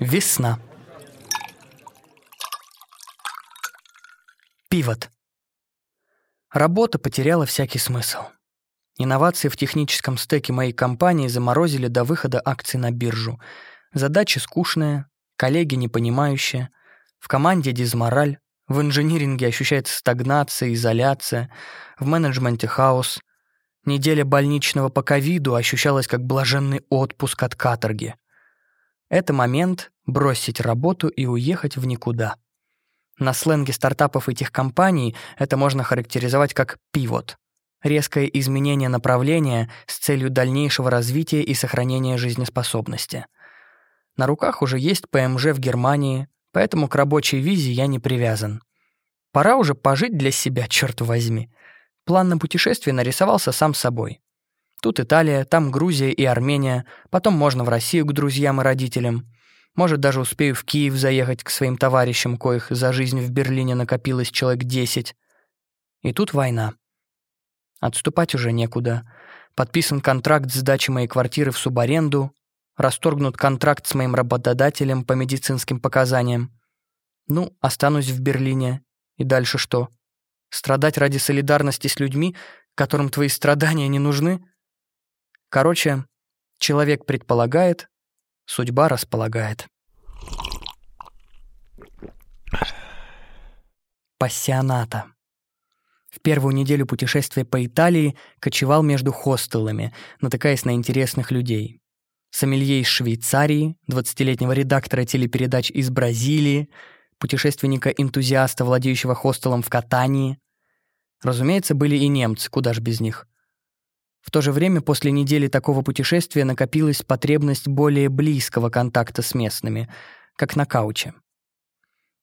Весна. Пивот. Работа потеряла всякий смысл. Инновации в техническом стеке моей компании заморозили до выхода акций на биржу. Задача скучная, коллеги непонимающие, в команде дизмораль, в инжиниринге ощущается стагнация, изоляция, в менеджменте хаос. Неделя больничного по ковиду ощущалась как блаженный отпуск от каторги. Это момент бросить работу и уехать в никуда. На сленге стартапов и техкомпаний это можно характеризовать как пивот — резкое изменение направления с целью дальнейшего развития и сохранения жизнеспособности. На руках уже есть ПМЖ в Германии, поэтому к рабочей визе я не привязан. Пора уже пожить для себя, черт возьми. План на путешествие нарисовался сам собой. Тут Италия, там Грузия и Армения, потом можно в Россию к друзьям и родителям. Может, даже успею в Киев заехать к своим товарищам, коих за жизнь в Берлине накопилось человек десять. И тут война. Отступать уже некуда. Подписан контракт с сдачей моей квартиры в субаренду, расторгнут контракт с моим работодателем по медицинским показаниям. Ну, останусь в Берлине. И дальше что? Страдать ради солидарности с людьми, которым твои страдания не нужны? Короче, человек предполагает, Судьба располагает. Пассионата. В первую неделю путешествия по Италии кочевал между хостелами, натыкаясь на интересных людей. Сомелье из Швейцарии, 20-летнего редактора телепередач из Бразилии, путешественника-энтузиаста, владеющего хостелом в Катании. Разумеется, были и немцы, куда ж без них. В то же время после недели такого путешествия накопилась потребность более близкого контакта с местными, как на кауче.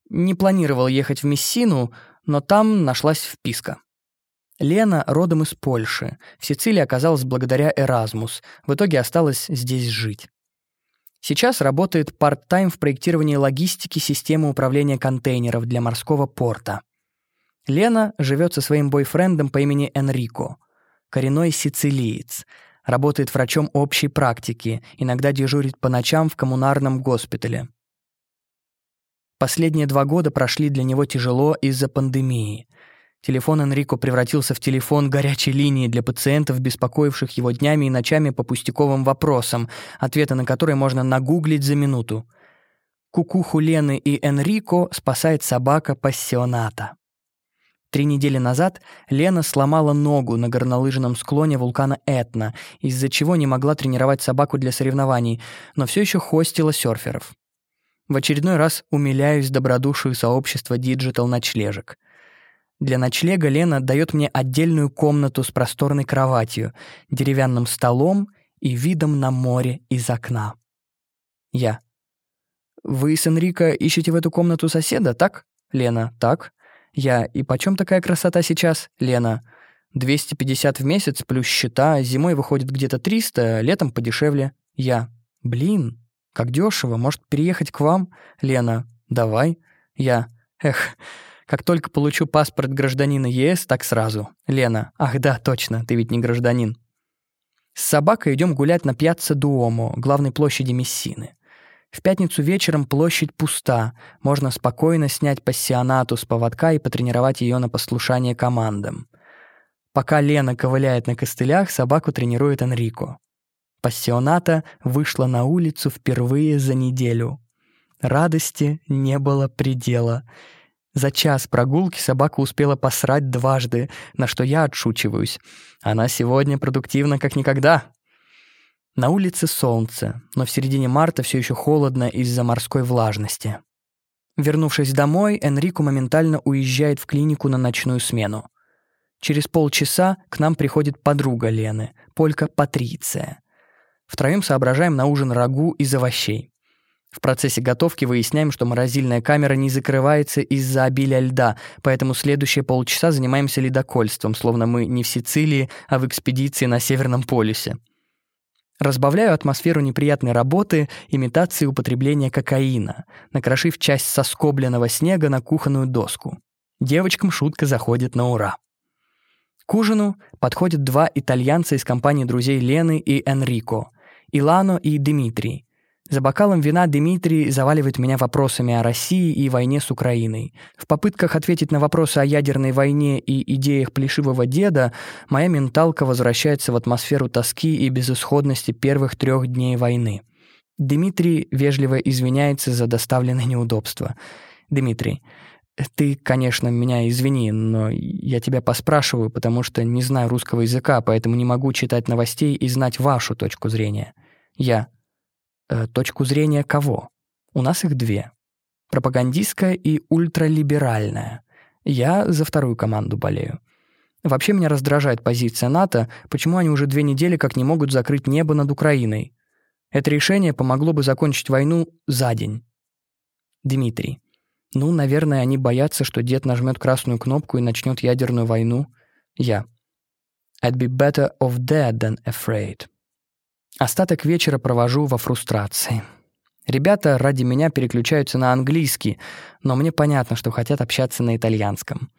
Не планировал ехать в Мессину, но там нашлась вписка. Лена родом из Польши. В Сицилии оказалась благодаря Эразмус. В итоге осталась здесь жить. Сейчас работает парт-тайм в проектировании логистики системы управления контейнеров для морского порта. Лена живет со своим бойфрендом по имени Энрико — коренной сицилиец. Работает врачом общей практики, иногда дежурит по ночам в коммунарном госпитале. Последние два года прошли для него тяжело из-за пандемии. Телефон Энрико превратился в телефон горячей линии для пациентов, беспокоивших его днями и ночами по пустяковым вопросам, ответы на которые можно нагуглить за минуту. Кукуху Лены и Энрико спасает собака пассионата. Три недели назад Лена сломала ногу на горнолыжном склоне вулкана Этна, из-за чего не могла тренировать собаку для соревнований, но все еще хостила серферов. В очередной раз умиляюсь добродушию сообщества Digital ночлежек. Для ночлега Лена дает мне отдельную комнату с просторной кроватью, деревянным столом и видом на море из окна. Я. «Вы с Энрико ищете в эту комнату соседа, так?» Лена. «Так». Я, и почем такая красота сейчас, Лена? 250 в месяц плюс счета, зимой выходит где-то 300, летом подешевле. Я, блин, как дешево, может переехать к вам? Лена, давай. Я, эх, как только получу паспорт гражданина ЕС, так сразу. Лена, ах да, точно, ты ведь не гражданин. С собакой идем гулять на пьяцца Дуомо, главной площади Мессины. В пятницу вечером площадь пуста, можно спокойно снять пассионату с поводка и потренировать ее на послушание командам. Пока Лена ковыляет на костылях, собаку тренирует Энрико. Пассионата вышла на улицу впервые за неделю. Радости не было предела. За час прогулки собака успела посрать дважды, на что я отшучиваюсь. Она сегодня продуктивна как никогда. На улице солнце, но в середине марта все еще холодно из-за морской влажности. Вернувшись домой, Энрико моментально уезжает в клинику на ночную смену. Через полчаса к нам приходит подруга Лены, полька Патриция. Втроем соображаем на ужин рагу из овощей. В процессе готовки выясняем, что морозильная камера не закрывается из-за обилия льда, поэтому следующие полчаса занимаемся ледокольством, словно мы не в Сицилии, а в экспедиции на Северном полюсе. Разбавляю атмосферу неприятной работы имитацией употребления кокаина, накрошив часть соскобленного снега на кухонную доску. Девочкам шутка заходит на ура. К ужину подходят два итальянца из компании друзей Лены и Энрико, Илано и Дмитрий. За бокалом вина Дмитрий заваливает меня вопросами о России и войне с Украиной. В попытках ответить на вопросы о ядерной войне и идеях плешивого деда моя менталка возвращается в атмосферу тоски и безысходности первых трех дней войны. Дмитрий вежливо извиняется за доставленное неудобство. «Дмитрий, ты, конечно, меня извини, но я тебя поспрашиваю, потому что не знаю русского языка, поэтому не могу читать новостей и знать вашу точку зрения. Я. Э, точку зрения кого? У нас их две. Пропагандистская и ультралиберальная. Я за вторую команду болею. Вообще меня раздражает позиция НАТО, почему они уже две недели как не могут закрыть небо над Украиной. Это решение помогло бы закончить войну за день. Дмитрий. Ну, наверное, они боятся, что дед нажмет красную кнопку и начнет ядерную войну. Я. I'd be better off dead than afraid. Остаток вечера провожу во фрустрации. Ребята ради меня переключаются на английский, но мне понятно, что хотят общаться на итальянском.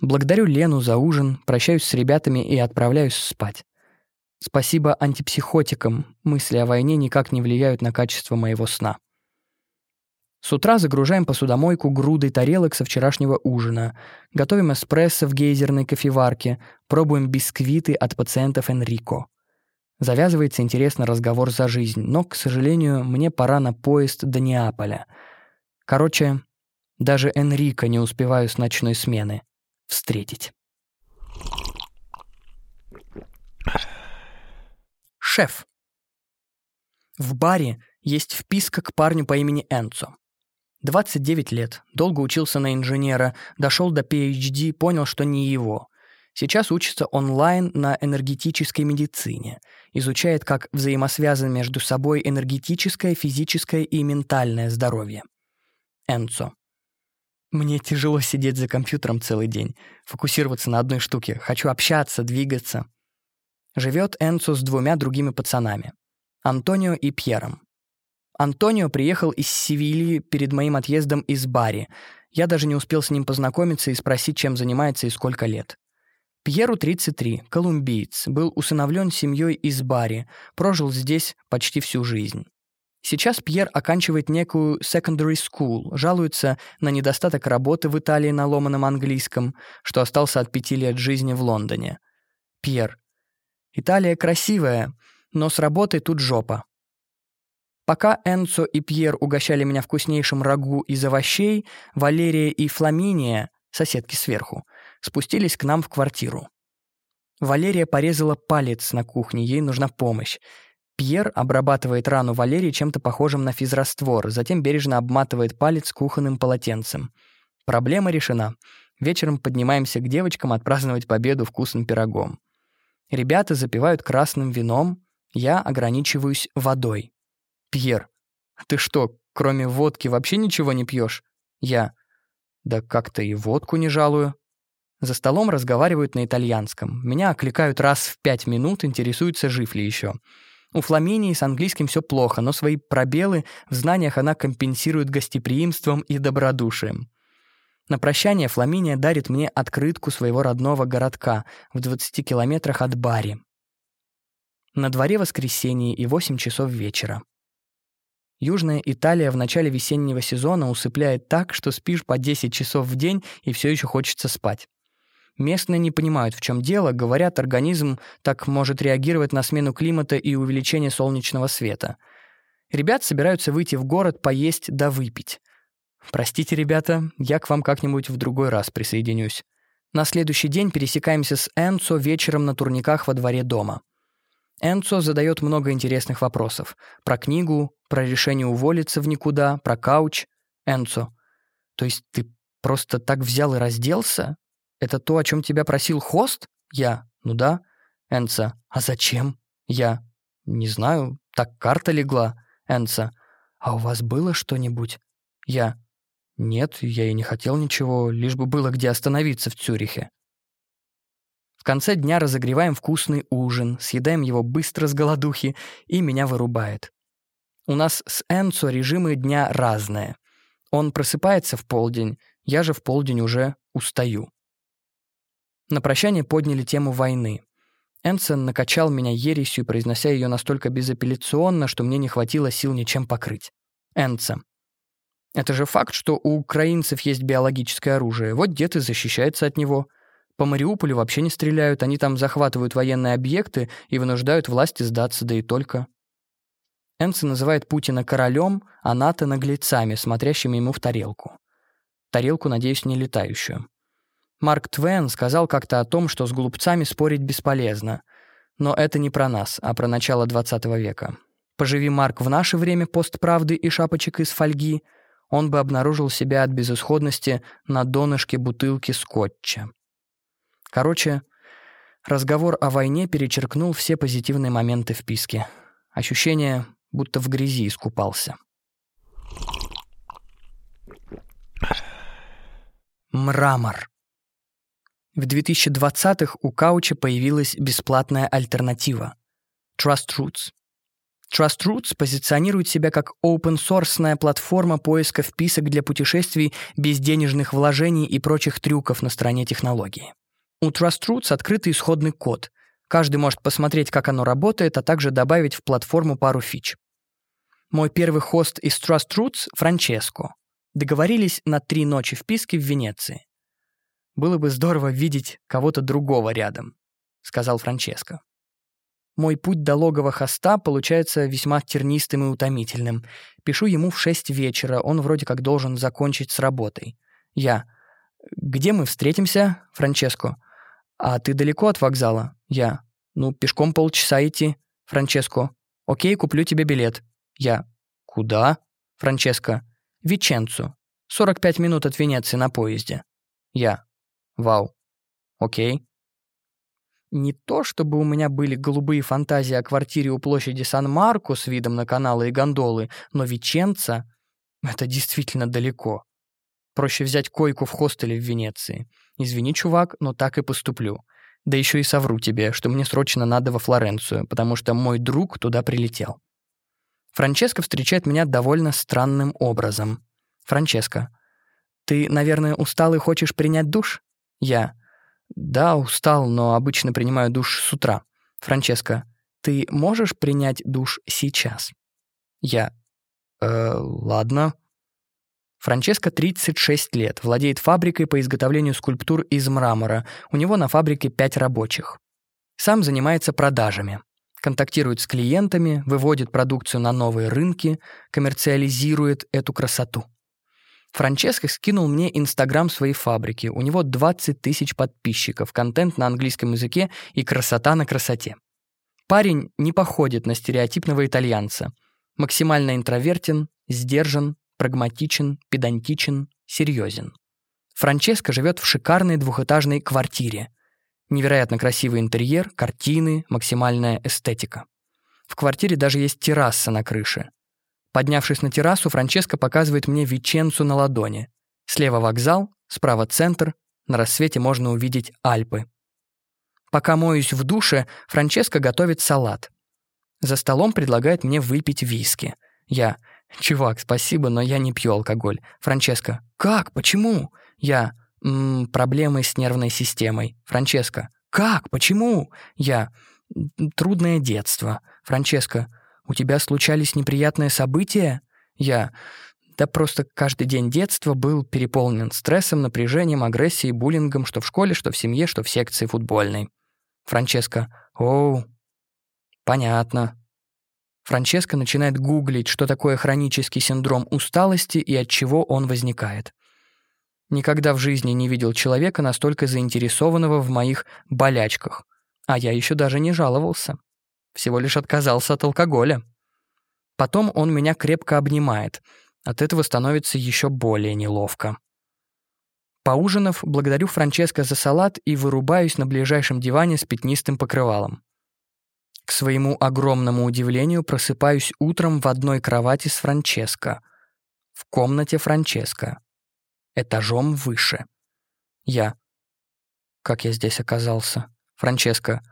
Благодарю Лену за ужин, прощаюсь с ребятами и отправляюсь спать. Спасибо антипсихотикам, мысли о войне никак не влияют на качество моего сна. С утра загружаем посудомойку грудой тарелок со вчерашнего ужина, готовим эспрессо в гейзерной кофеварке, пробуем бисквиты от пациентов Энрико. Завязывается интересный разговор за жизнь, но, к сожалению, мне пора на поезд до Неаполя. Короче, даже Энрико не успеваю с ночной смены встретить. Шеф. В баре есть вписка к парню по имени Энцо. 29 лет, долго учился на инженера, дошел до PhD, понял, что не его. Сейчас учится онлайн на энергетической медицине, изучает, как взаимосвязаны между собой энергетическое, физическое и ментальное здоровье. Энцо. Мне тяжело сидеть за компьютером целый день, фокусироваться на одной штуке. Хочу общаться, двигаться. Живет Энцо с двумя другими пацанами. Антонио и Пьером. Антонио приехал из Севильи перед моим отъездом из Бари. Я даже не успел с ним познакомиться и спросить, чем занимается и сколько лет. Пьеру 33, колумбиец, был усыновлен семьей из Бари, прожил здесь почти всю жизнь. Сейчас Пьер оканчивает некую secondary school, жалуется на недостаток работы в Италии на ломаном английском, что остался от пяти лет жизни в Лондоне. Пьер. Италия красивая, но с работой тут жопа. Пока Энцо и Пьер угощали меня вкуснейшим рагу из овощей, Валерия и Фламиния, соседки сверху, спустились к нам в квартиру. Валерия порезала палец на кухне, ей нужна помощь. Пьер обрабатывает рану Валерии чем-то похожим на физраствор, затем бережно обматывает палец кухонным полотенцем. Проблема решена. Вечером поднимаемся к девочкам отпраздновать победу вкусным пирогом. Ребята запивают красным вином, я ограничиваюсь водой. Пьер, ты что, кроме водки вообще ничего не пьешь? Я. Да как-то и водку не жалую. За столом разговаривают на итальянском. Меня окликают раз в пять минут, интересуются, жив ли еще. У Фламинии с английским все плохо, но свои пробелы в знаниях она компенсирует гостеприимством и добродушием. На прощание Фламиния дарит мне открытку своего родного городка в 20 километрах от Бари. На дворе воскресенье и 8 часов вечера. Южная Италия в начале весеннего сезона усыпляет так, что спишь по 10 часов в день и все еще хочется спать. Местные не понимают, в чем дело, говорят, организм так может реагировать на смену климата и увеличение солнечного света. Ребят собираются выйти в город поесть да выпить. Простите, ребята, я к вам как-нибудь в другой раз присоединюсь. На следующий день пересекаемся с Энцо вечером на турниках во дворе дома. Энцо задает много интересных вопросов. Про книгу, про решение уволиться в никуда, про кауч. Энцо. То есть ты просто так взял и разделся? Это то, о чем тебя просил хост? Я. Ну да. Энца. А зачем? Я. Не знаю. Так карта легла. Энца. А у вас было что-нибудь? Я. Нет, я и не хотел ничего, лишь бы было где остановиться в Цюрихе. В конце дня разогреваем вкусный ужин, съедаем его быстро с голодухи, и меня вырубает. У нас с Энцо режимы дня разные. Он просыпается в полдень, я же в полдень уже устаю. На прощание подняли тему войны. Энсон накачал меня ересью, произнося ее настолько безапелляционно, что мне не хватило сил ничем покрыть. Энца. Это же факт, что у украинцев есть биологическое оружие. Вот дед и защищается от него. По Мариуполю вообще не стреляют, они там захватывают военные объекты и вынуждают власти сдаться, да и только. Энце называет Путина королем, а НАТО — наглецами, смотрящими ему в тарелку. Тарелку, надеюсь, не летающую. Марк Твен сказал как-то о том, что с глупцами спорить бесполезно. Но это не про нас, а про начало 20 века. Поживи Марк в наше время постправды и шапочек из фольги, он бы обнаружил себя от безысходности на донышке бутылки скотча. Короче, разговор о войне перечеркнул все позитивные моменты в писке. Ощущение, будто в грязи искупался. Мрамор. В 2020-х у Кауча появилась бесплатная альтернатива — Trust Roots. Trust Roots позиционирует себя как open-source платформа поиска вписок для путешествий без денежных вложений и прочих трюков на стороне технологии. У Trust Roots открытый исходный код. Каждый может посмотреть, как оно работает, а также добавить в платформу пару фич. Мой первый хост из Trust Roots — Франческо. Договорились на три ночи вписки в Венеции. «Было бы здорово видеть кого-то другого рядом», — сказал Франческо. Мой путь до логова хоста получается весьма тернистым и утомительным. Пишу ему в шесть вечера, он вроде как должен закончить с работой. Я. «Где мы встретимся, Франческо?» «А ты далеко от вокзала?» Я. «Ну, пешком полчаса идти, Франческо». «Окей, куплю тебе билет». Я. «Куда?» Франческо. «Веченцу. 45 минут от Венеции на поезде». Я. «Вау. Окей». Не то, чтобы у меня были голубые фантазии о квартире у площади Сан-Марко с видом на каналы и гондолы, но Веченца — это действительно далеко. Проще взять койку в хостеле в Венеции. Извини, чувак, но так и поступлю. Да еще и совру тебе, что мне срочно надо во Флоренцию, потому что мой друг туда прилетел. Франческо встречает меня довольно странным образом. Франческо. Ты, наверное, устал и хочешь принять душ? Я. «Да, устал, но обычно принимаю душ с утра. Франческо, ты можешь принять душ сейчас?» Я. «Э, ладно». Франческо 36 лет, владеет фабрикой по изготовлению скульптур из мрамора. У него на фабрике 5 рабочих. Сам занимается продажами. Контактирует с клиентами, выводит продукцию на новые рынки, коммерциализирует эту красоту. Франческо скинул мне инстаграм своей фабрики. У него 20 тысяч подписчиков, контент на английском языке и красота на красоте. Парень не походит на стереотипного итальянца. Максимально интровертен, сдержан, прагматичен, педантичен, серьезен. Франческо живет в шикарной двухэтажной квартире. Невероятно красивый интерьер, картины, максимальная эстетика. В квартире даже есть терраса на крыше. Поднявшись на террасу, Франческо показывает мне Веченцу на ладони. Слева вокзал, справа центр, на рассвете можно увидеть Альпы. Пока моюсь в душе, Франческо готовит салат. За столом предлагает мне выпить виски. Я «Чувак, спасибо, но я не пью алкоголь». Франческо «Как? Почему?» Я «М -м, «Проблемы с нервной системой». Франческо «Как? Почему?» Я «Трудное детство». Франческо «У тебя случались неприятные события?» Я да просто каждый день детства был переполнен стрессом, напряжением, агрессией, буллингом, что в школе, что в семье, что в секции футбольной. Франческо. Оу. Понятно. Франческо начинает гуглить, что такое хронический синдром усталости и от чего он возникает. Никогда в жизни не видел человека настолько заинтересованного в моих болячках. А я еще даже не жаловался всего лишь отказался от алкоголя. Потом он меня крепко обнимает. От этого становится еще более неловко. Поужинав, благодарю Франческо за салат и вырубаюсь на ближайшем диване с пятнистым покрывалом. К своему огромному удивлению просыпаюсь утром в одной кровати с Франческо. В комнате Франческо. Этажом выше. Я. Как я здесь оказался? Франческо.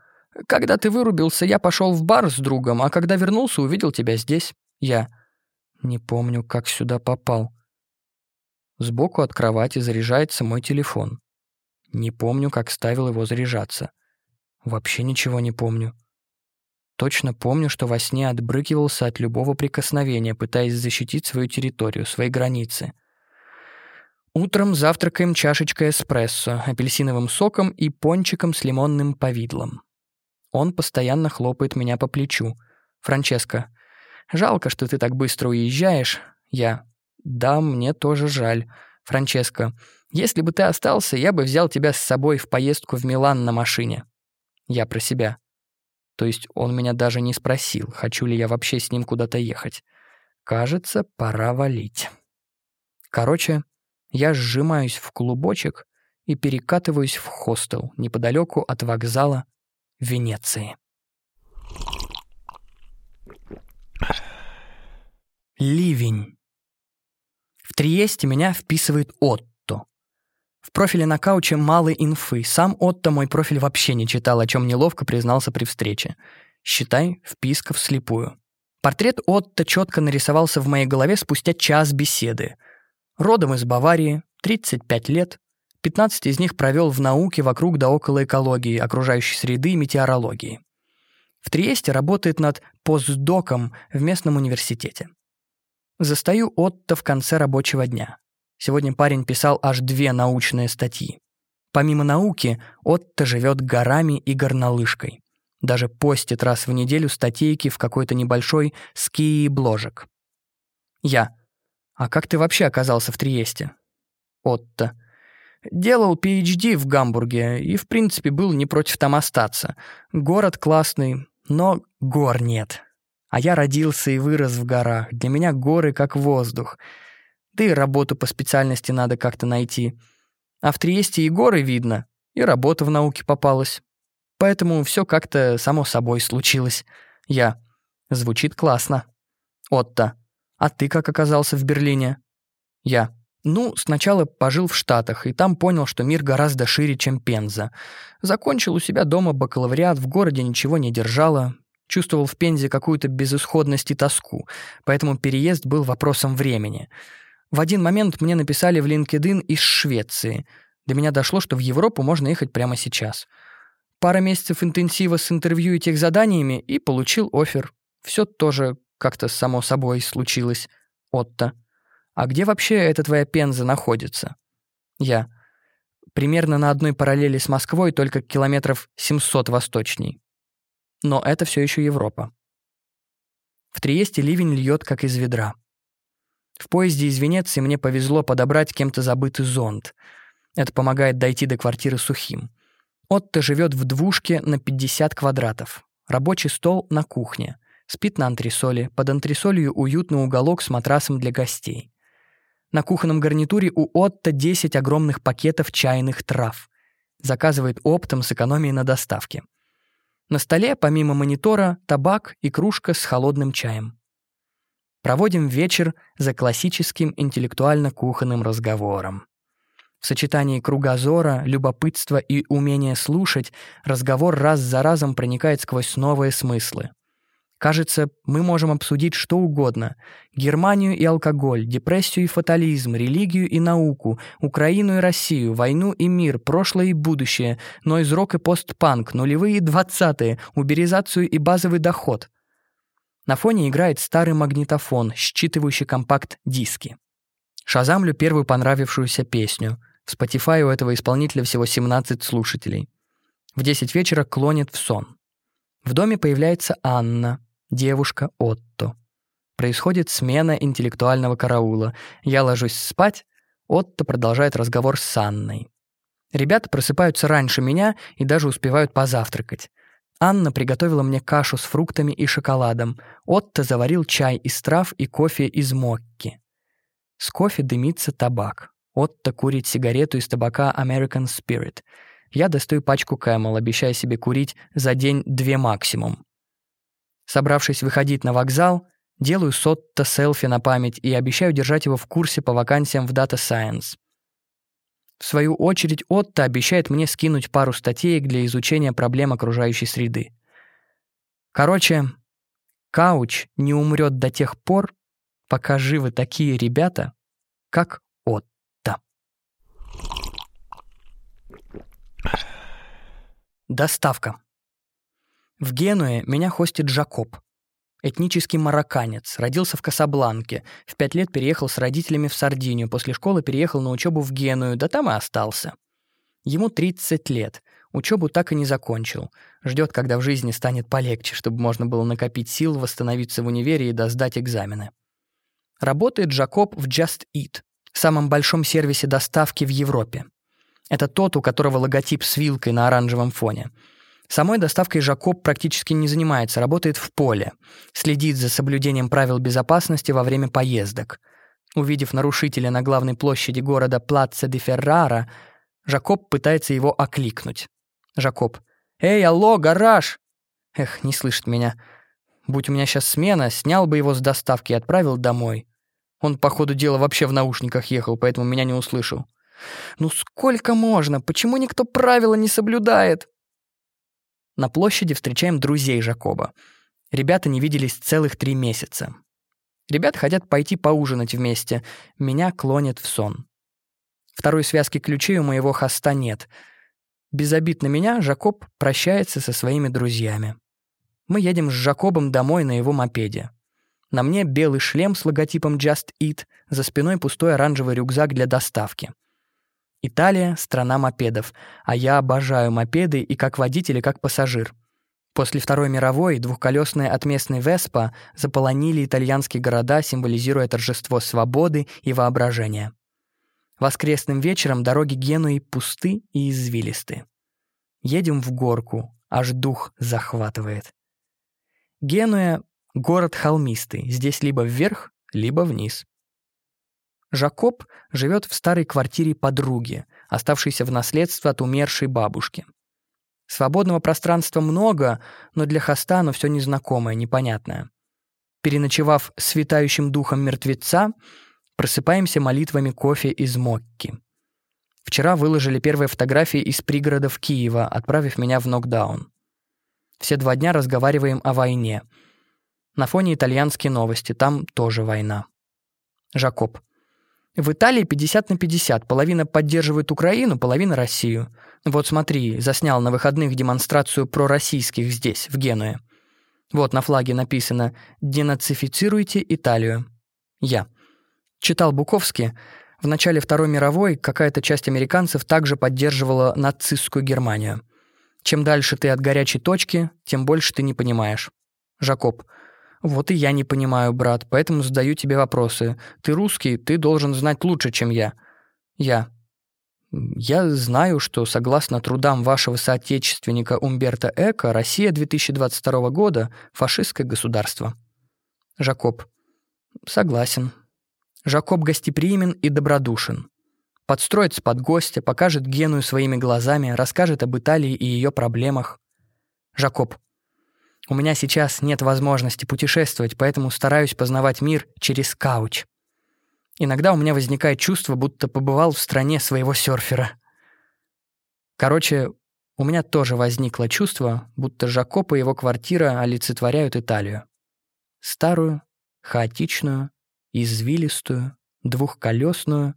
Когда ты вырубился, я пошел в бар с другом, а когда вернулся, увидел тебя здесь. Я не помню, как сюда попал. Сбоку от кровати заряжается мой телефон. Не помню, как ставил его заряжаться. Вообще ничего не помню. Точно помню, что во сне отбрыкивался от любого прикосновения, пытаясь защитить свою территорию, свои границы. Утром завтракаем чашечкой эспрессо, апельсиновым соком и пончиком с лимонным повидлом. Он постоянно хлопает меня по плечу. «Франческо, жалко, что ты так быстро уезжаешь». Я. «Да, мне тоже жаль. Франческо, если бы ты остался, я бы взял тебя с собой в поездку в Милан на машине». Я про себя. То есть он меня даже не спросил, хочу ли я вообще с ним куда-то ехать. Кажется, пора валить. Короче, я сжимаюсь в клубочек и перекатываюсь в хостел неподалеку от вокзала Венеции. Ливень. В Триесте меня вписывает Отто. В профиле на кауче мало инфы. Сам Отто мой профиль вообще не читал, о чем неловко признался при встрече. Считай, вписка вслепую. Портрет Отто четко нарисовался в моей голове спустя час беседы. Родом из Баварии, 35 лет, 15 из них провел в науке вокруг да около экологии, окружающей среды и метеорологии. В Триесте работает над постдоком в местном университете. Застаю Отто в конце рабочего дня. Сегодня парень писал аж две научные статьи. Помимо науки, Отто живет горами и горнолыжкой. Даже постит раз в неделю статейки в какой-то небольшой ски-бложек. Я. А как ты вообще оказался в Триесте? Отто. Делал PhD в Гамбурге и, в принципе, был не против там остаться. Город классный, но гор нет. А я родился и вырос в горах. Для меня горы как воздух. Да и работу по специальности надо как-то найти. А в Триесте и горы видно, и работа в науке попалась. Поэтому все как-то само собой случилось. Я. Звучит классно. Отто. А ты как оказался в Берлине? Я. Ну, сначала пожил в Штатах, и там понял, что мир гораздо шире, чем Пенза. Закончил у себя дома бакалавриат, в городе ничего не держало. Чувствовал в Пензе какую-то безысходность и тоску, поэтому переезд был вопросом времени. В один момент мне написали в LinkedIn из Швеции. До меня дошло, что в Европу можно ехать прямо сейчас. Пара месяцев интенсива с интервью и тех заданиями, и получил офер. Все тоже как-то само собой случилось. Отто. «А где вообще эта твоя Пенза находится?» Я. «Примерно на одной параллели с Москвой, только километров 700 восточней. Но это все еще Европа. В Триесте ливень льет, как из ведра. В поезде из Венеции мне повезло подобрать кем-то забытый зонт. Это помогает дойти до квартиры сухим. Отто живет в двушке на 50 квадратов. Рабочий стол на кухне. Спит на антресоле. Под антресолью уютный уголок с матрасом для гостей. На кухонном гарнитуре у Отто 10 огромных пакетов чайных трав. Заказывает оптом с экономией на доставке. На столе, помимо монитора, табак и кружка с холодным чаем. Проводим вечер за классическим интеллектуально-кухонным разговором. В сочетании кругозора, любопытства и умения слушать разговор раз за разом проникает сквозь новые смыслы. Кажется, мы можем обсудить что угодно. Германию и алкоголь, депрессию и фатализм, религию и науку, Украину и Россию, войну и мир, прошлое и будущее, нойз-рок и постпанк, нулевые и двадцатые, уберизацию и базовый доход. На фоне играет старый магнитофон, считывающий компакт-диски. Шазамлю первую понравившуюся песню. В Spotify у этого исполнителя всего 17 слушателей. В 10 вечера клонит в сон. В доме появляется Анна, девушка Отто. Происходит смена интеллектуального караула. Я ложусь спать, Отто продолжает разговор с Анной. Ребята просыпаются раньше меня и даже успевают позавтракать. Анна приготовила мне кашу с фруктами и шоколадом. Отто заварил чай из трав и кофе из мокки. С кофе дымится табак. Отто курит сигарету из табака American Spirit. Я достаю пачку Camel, обещая себе курить за день две максимум. Собравшись выходить на вокзал, делаю сотто селфи на память и обещаю держать его в курсе по вакансиям в Data Science. В свою очередь, Отто обещает мне скинуть пару статей для изучения проблем окружающей среды. Короче, Кауч не умрет до тех пор, пока живы такие ребята, как Отто. Доставка. В Генуе меня хостит Жакоб. Этнический марокканец, родился в Касабланке, в пять лет переехал с родителями в Сардинию, после школы переехал на учебу в Геную, да там и остался. Ему 30 лет, учебу так и не закончил. Ждет, когда в жизни станет полегче, чтобы можно было накопить сил, восстановиться в универе и досдать экзамены. Работает Жакоб в Just Eat, самом большом сервисе доставки в Европе. Это тот, у которого логотип с вилкой на оранжевом фоне — Самой доставкой Жакоб практически не занимается, работает в поле, следит за соблюдением правил безопасности во время поездок. Увидев нарушителя на главной площади города Плаца де Феррара, Жакоб пытается его окликнуть. Жакоб. «Эй, алло, гараж!» Эх, не слышит меня. Будь у меня сейчас смена, снял бы его с доставки и отправил домой. Он, по ходу дела, вообще в наушниках ехал, поэтому меня не услышал. «Ну сколько можно? Почему никто правила не соблюдает?» На площади встречаем друзей Жакоба. Ребята не виделись целых три месяца. Ребята хотят пойти поужинать вместе. Меня клонит в сон. Второй связки ключей у моего хоста нет. Без обид на меня Жакоб прощается со своими друзьями. Мы едем с Жакобом домой на его мопеде. На мне белый шлем с логотипом Just Eat, за спиной пустой оранжевый рюкзак для доставки — Италия — страна мопедов, а я обожаю мопеды и как водитель, и как пассажир. После Второй мировой двухколесные от местной Веспа заполонили итальянские города, символизируя торжество свободы и воображения. Воскресным вечером дороги Генуи пусты и извилисты. Едем в горку, аж дух захватывает. Генуя — город холмистый, здесь либо вверх, либо вниз. Жакоб живет в старой квартире подруги, оставшейся в наследство от умершей бабушки. Свободного пространства много, но для хоста оно все незнакомое, непонятное. Переночевав с витающим духом мертвеца, просыпаемся молитвами кофе из Мокки. Вчера выложили первые фотографии из пригородов Киева, отправив меня в нокдаун. Все два дня разговариваем о войне. На фоне итальянские новости, там тоже война. Жакоб. В Италии 50 на 50. Половина поддерживает Украину, половина Россию. Вот смотри, заснял на выходных демонстрацию пророссийских здесь, в Генуе. Вот на флаге написано «Денацифицируйте Италию». Я. Читал Буковский. В начале Второй мировой какая-то часть американцев также поддерживала нацистскую Германию. Чем дальше ты от горячей точки, тем больше ты не понимаешь. Жакоб. «Вот и я не понимаю, брат, поэтому задаю тебе вопросы. Ты русский, ты должен знать лучше, чем я». «Я». «Я знаю, что, согласно трудам вашего соотечественника Умберто Эко, Россия 2022 года – фашистское государство». Жакоб. «Согласен». Жакоб гостеприимен и добродушен. Подстроится под гостя, покажет Геную своими глазами, расскажет об Италии и ее проблемах. Жакоб. У меня сейчас нет возможности путешествовать, поэтому стараюсь познавать мир через кауч. Иногда у меня возникает чувство, будто побывал в стране своего серфера. Короче, у меня тоже возникло чувство, будто Жакоп и его квартира олицетворяют Италию. Старую, хаотичную, извилистую, двухколесную,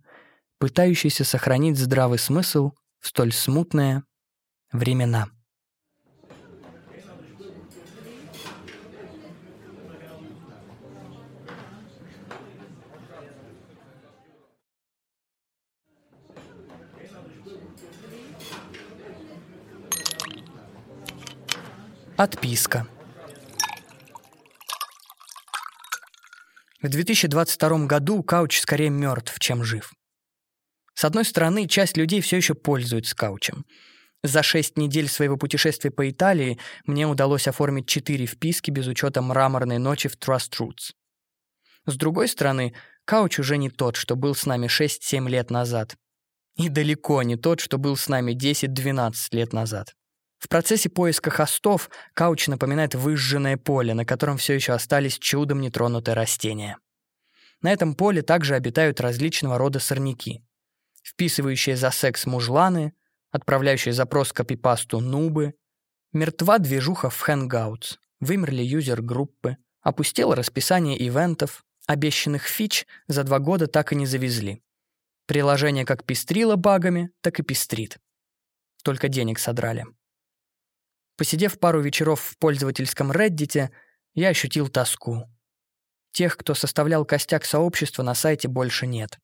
пытающуюся сохранить здравый смысл в столь смутные времена. Отписка. В 2022 году кауч скорее мертв, чем жив. С одной стороны, часть людей все еще пользуются каучем. За шесть недель своего путешествия по Италии мне удалось оформить четыре вписки без учета мраморной ночи в Trust Roots. С другой стороны, кауч уже не тот, что был с нами 6-7 лет назад. И далеко не тот, что был с нами 10-12 лет назад. В процессе поиска хостов кауч напоминает выжженное поле, на котором все еще остались чудом нетронутые растения. На этом поле также обитают различного рода сорняки. Вписывающие за секс мужланы, отправляющие запрос копипасту нубы, мертва движуха в Hangouts, вымерли юзер-группы, опустело расписание ивентов, обещанных фич за два года так и не завезли. Приложение как пестрило багами, так и пестрит. Только денег содрали. Посидев пару вечеров в пользовательском Reddit, я ощутил тоску. Тех, кто составлял костяк сообщества, на сайте больше нет.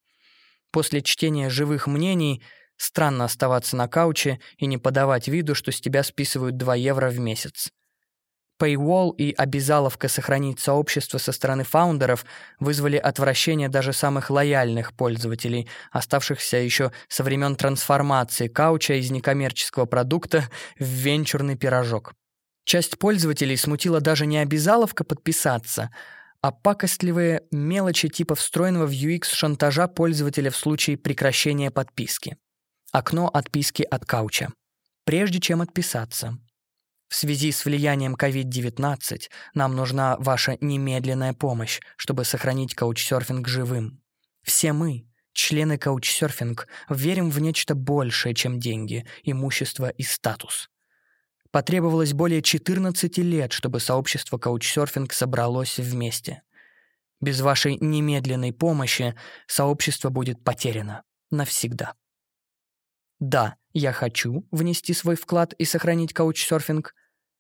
После чтения живых мнений странно оставаться на кауче и не подавать виду, что с тебя списывают 2 евро в месяц. Paywall и обязаловка сохранить сообщество со стороны фаундеров вызвали отвращение даже самых лояльных пользователей, оставшихся еще со времен трансформации кауча из некоммерческого продукта в венчурный пирожок. Часть пользователей смутила даже не обязаловка подписаться, а пакостливые мелочи типа встроенного в UX шантажа пользователя в случае прекращения подписки. Окно отписки от кауча. Прежде чем отписаться, в связи с влиянием COVID-19 нам нужна ваша немедленная помощь, чтобы сохранить каучсерфинг живым. Все мы, члены каучсерфинг, верим в нечто большее, чем деньги, имущество и статус. Потребовалось более 14 лет, чтобы сообщество каучсерфинг собралось вместе. Без вашей немедленной помощи сообщество будет потеряно навсегда. Да, я хочу внести свой вклад и сохранить каучсерфинг.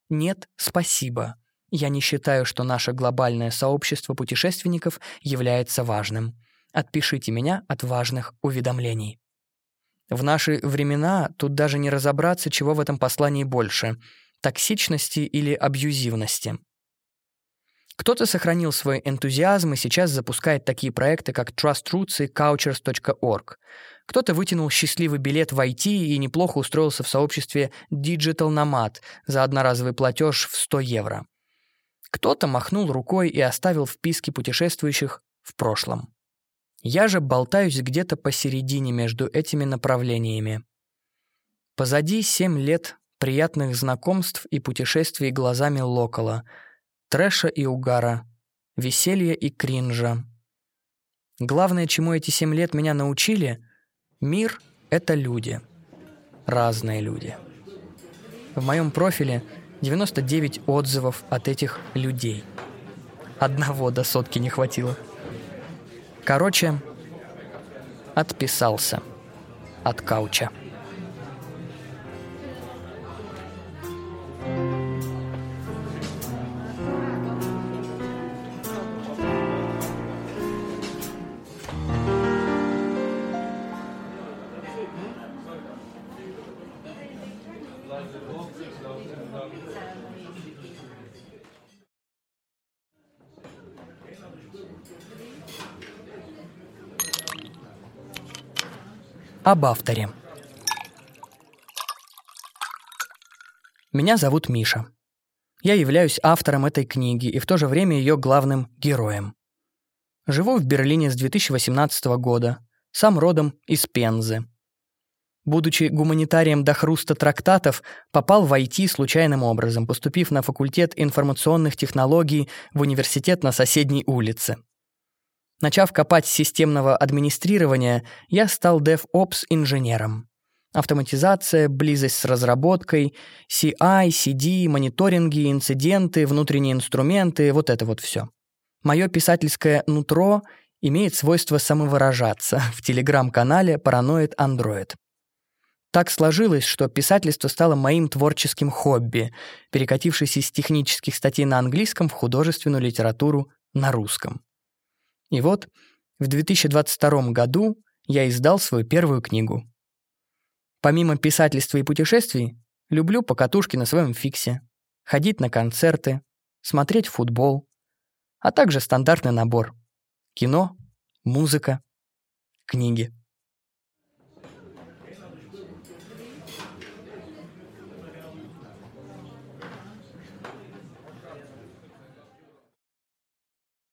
Нет, спасибо. Я не считаю, что наше глобальное сообщество путешественников является важным. Отпишите меня от важных уведомлений. В наши времена тут даже не разобраться, чего в этом послании больше – токсичности или абьюзивности. Кто-то сохранил свой энтузиазм и сейчас запускает такие проекты, как TrustRoots и Couchers.org. Кто-то вытянул счастливый билет в IT и неплохо устроился в сообществе Digital Nomad за одноразовый платеж в 100 евро. Кто-то махнул рукой и оставил вписки путешествующих в прошлом. Я же болтаюсь где-то посередине между этими направлениями. Позади 7 лет приятных знакомств и путешествий глазами локала, трэша и угара, веселья и кринжа. Главное, чему эти 7 лет меня научили — Мир — это люди. Разные люди. В моем профиле 99 отзывов от этих людей. Одного до сотки не хватило. Короче, отписался от кауча. Об авторе. Меня зовут Миша. Я являюсь автором этой книги и в то же время ее главным героем. Живу в Берлине с 2018 года, сам родом из Пензы. Будучи гуманитарием до хруста трактатов, попал в IT случайным образом, поступив на факультет информационных технологий в университет на соседней улице. Начав копать системного администрирования, я стал DevOps-инженером. Автоматизация, близость с разработкой, CI, CD, мониторинги, инциденты, внутренние инструменты, вот это вот все. Мое писательское нутро имеет свойство самовыражаться в телеграм-канале «Параноид Андроид». Так сложилось, что писательство стало моим творческим хобби, перекатившись из технических статей на английском в художественную литературу на русском. И вот в 2022 году я издал свою первую книгу. Помимо писательства и путешествий, люблю покатушки на своем фиксе, ходить на концерты, смотреть футбол, а также стандартный набор — кино, музыка, книги.